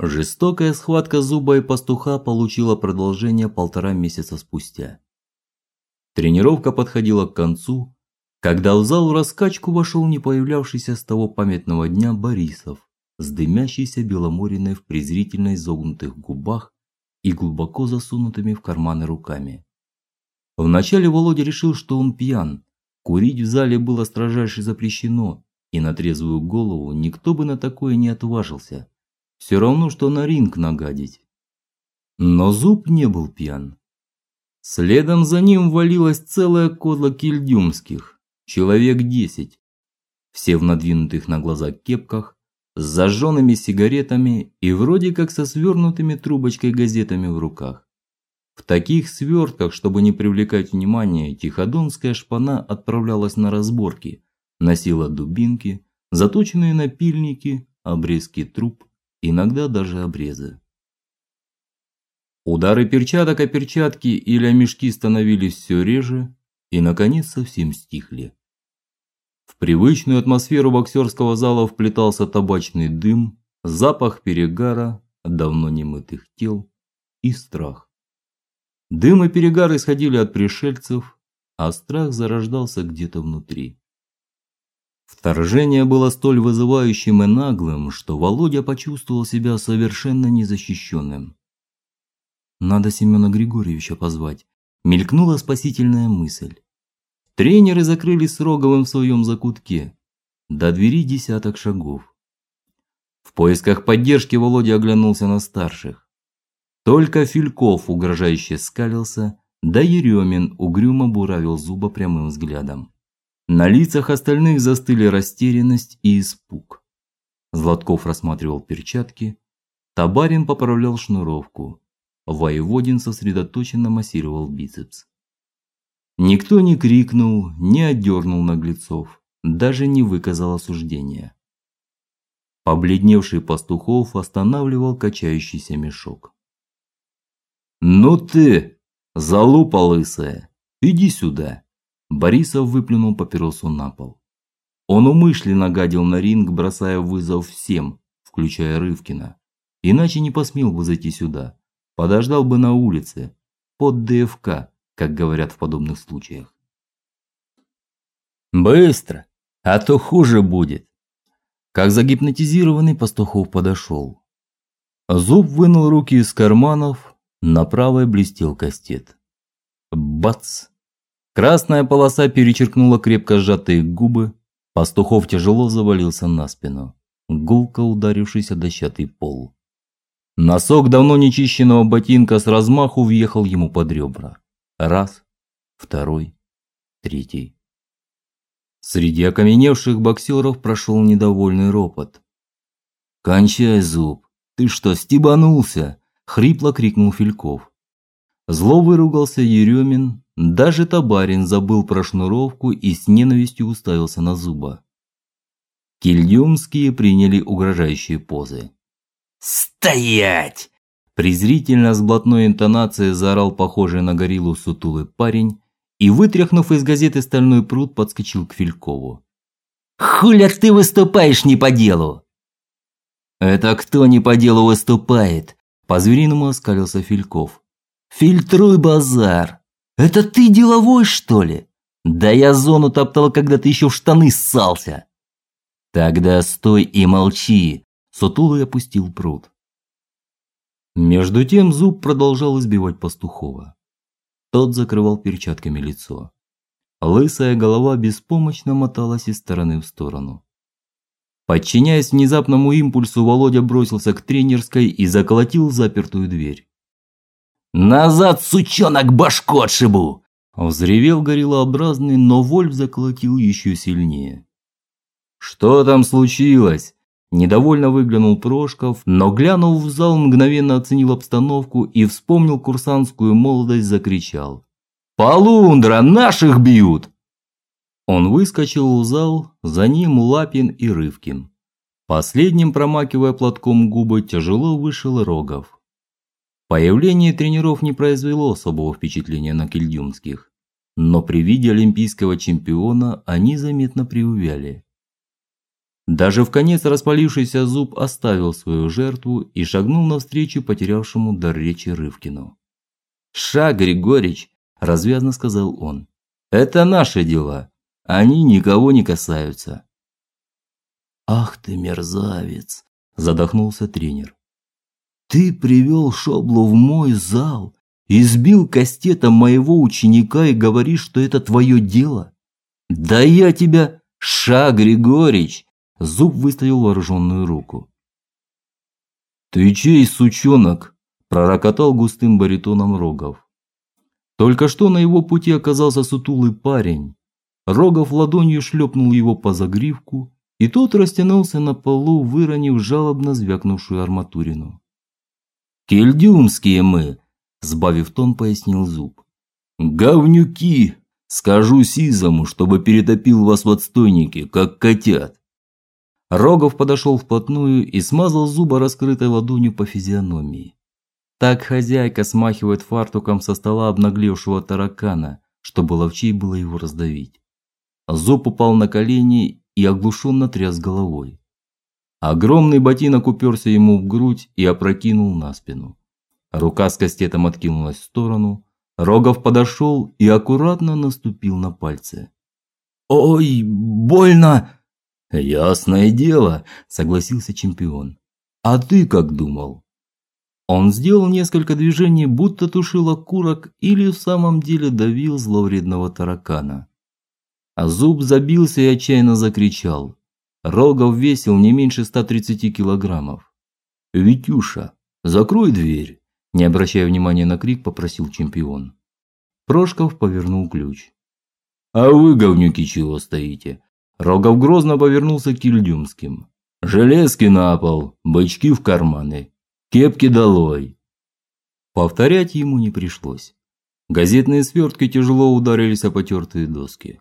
Жестокая схватка зуба и пастуха получила продолжение полтора месяца спустя. Тренировка подходила к концу, когда в зал в раскачку вошел не появлявшийся с того памятного дня Борисов с дымящейся беломориной в презрительно изогнутых губах и глубоко засунутыми в карманы руками. Вначале Володя решил, что он пьян. Курить в зале было строжайше запрещено, и на трезвую голову никто бы на такое не отважился. Все равно что на ринг нагадить. Но Зуб не был пьян. Следом за ним валилась целая кодла кильдюмских, человек десять. Все в надвинутых на глаза кепках, с зажженными сигаретами и вроде как со свернутыми трубочкой газетами в руках. В таких свертках, чтобы не привлекать внимания, Тиходонская шпана отправлялась на разборки, носила дубинки, заточенные напильники, обрезки труб, иногда даже обрезы. Удары перчаток о перчатки или о мешки становились все реже и наконец совсем стихли. В привычную атмосферу боксерского зала вплетался табачный дым, запах перегара, давно немытых тел и страх. Дым и перегар исходили от пришельцев, а страх зарождался где-то внутри. Вторжение было столь вызывающим и наглым, что Володя почувствовал себя совершенно незащищенным. Надо Семена Григорьевича позвать, мелькнула спасительная мысль. Тренеры закрылись с Роговым в своем закутке. До двери десяток шагов. В поисках поддержки Володя оглянулся на старших. Только Фильков угрожающе скалился, да Еремин угрюмо буравил зуба прямым взглядом. На лицах остальных застыли растерянность и испуг. Златков рассматривал перчатки, Табарин поправлял шнуровку, Воеводин сосредоточенно массировал бицепс. Никто не крикнул, не отдернул наглецов, даже не выказал осуждения. Побледневший Пастухов останавливал качающийся мешок. Ну ты, залупа лысая, иди сюда. Борисов выплюнул папиросу на пол. Он умышленно гадил на ринг, бросая вызов всем, включая Рывкина. Иначе не посмел бы зайти сюда. Подождал бы на улице, под ДФК, как говорят в подобных случаях. Быстро, а то хуже будет. Как загипнотизированный Пастухов подошел. Зуб вынул руки из карманов, на правой блестел кастет. Бац! Красная полоса перечеркнула крепко сжатые губы. Пастухов тяжело завалился на спину, гулко ударившись о дощатый пол. Носок давно нечищенного ботинка с размаху въехал ему под ребра. Раз, второй, третий. Среди окаменевших боксеров прошел недовольный ропот. "Кончай, зуб. Ты что, стебанулся?" хрипло крикнул Фильков. Зло выругался Еремин, даже Табарин забыл про шнуровку и с ненавистью уставился на зуба. Кильдюмские приняли угрожающие позы. "Стоять!" презрительно с блатной интонацией заорал похожий на гориллу сутулый парень и вытряхнув из газеты стальной пруд, подскочил к Филькову. "Хуля ты выступаешь не по делу?" "Это кто не по делу выступает?" по-звериному оскалился Фильков. Фильтруй базар. Это ты деловой, что ли? Да я зону топтал, когда ты еще в штаны ссался. Тогда стой и молчи, Сутулый опустил пруд. Между тем Зуб продолжал избивать Пастухова. Тот закрывал перчатками лицо. Лысая голова беспомощно моталась из стороны в сторону. Подчиняясь внезапному импульсу, Володя бросился к тренерской и заколотил запертую дверь. Назад, сучонок, башку отшибу!» Взревел гориллообразный, но Вольф заколотил еще сильнее. «Что там случилось?» Недовольно выглянул Прошков, но глянув в зал, мгновенно оценил обстановку и вспомнил курсантскую молодость, закричал: "Полундра, наших бьют!" Он выскочил в зал, за ним Лапин и Рывкин. Последним, промакивая платком губы, тяжело вышел Рогов. Появление тренеров не произвело особого впечатления на кильдюмских, но при виде олимпийского чемпиона они заметно приувяли. Даже в конец распалившийся зуб оставил свою жертву и шагнул навстречу потерявшему дар речи Рывкину. "Ша, Григорич", развязно сказал он. "Это наши дела. Они никого не касаются". Ах ты мерзавец, задохнулся тренер. Ты привел Шоблу в мой зал, избил кастетом моего ученика и говоришь, что это твое дело? Да я тебя, Ша Григорич, Зуб выставил вооруженную руку. Ты чей, сучонок? пророкотал густым баритоном Рогов. Только что на его пути оказался сутулый парень. Рогов ладонью шлепнул его по загривку, и тот растянулся на полу, выронив жалобно звякнувшую арматурину. Кельдюмские мы, сбавив тон, пояснил Зуб. Говнюки, скажу сизому, чтобы перетопил вас в отстойнике, как котят. Рогов подошел вплотную и смазал зубы раскрытой ладонью по физиономии. Так хозяйка смахивает фартуком со стола обнаглевшего таракана, чтобы ловчей было его раздавить. Зуб упал на колени и оглушенно тряс головой. Огромный ботинок уперся ему в грудь и опрокинул на спину. Рука с кастетом откинулась в сторону. Рогов подошел и аккуратно наступил на пальцы. Ой, больно, Ясное дело, согласился чемпион. А ты как думал? Он сделал несколько движений, будто тушил окурок или в самом деле давил зловредного таракана. А зуб забился и отчаянно закричал. Рогов весил не меньше 130 килограммов. Витюша, закрой дверь, не обращая внимания на крик, попросил чемпион. Прошков повернул ключ. А вы, говнюки, чего стоите? Рогов грозно повернулся к Ильдюмским. Железки на пол, бычки в карманы, кепки долой. Повторять ему не пришлось. Газетные свертки тяжело ударились о потертые доски.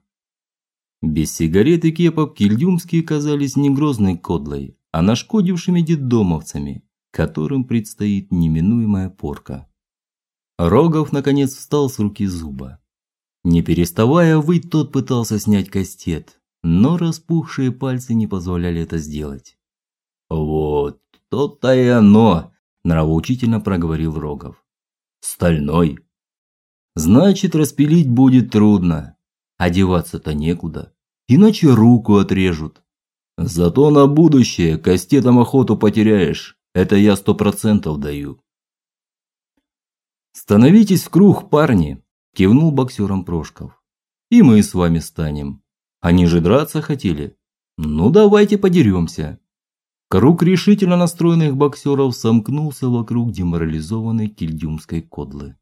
Без сигарет и кепок кильдюмские казались не грозной кодлой, а нашкодившими детдомовцами, которым предстоит неминуемая порка. Рогов наконец встал с руки зуба. Не переставая выть, тот пытался снять кастет, но распухшие пальцы не позволяли это сделать. Вот, то-то и оно, нравоучительно проговорил Рогов. Стальной. Значит, распилить будет трудно. Одеваться-то некуда, иначе руку отрежут. Зато на будущее кастетом охоту потеряешь. Это я сто процентов даю. Становитесь в круг, парни, кивнул боксером Прошков. И мы с вами станем. Они же драться хотели. Ну давайте подеремся. Круг решительно настроенных боксеров сомкнулся вокруг деморализованной кильдюмской кодлы.